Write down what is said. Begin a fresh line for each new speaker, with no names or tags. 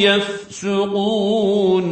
يفسقون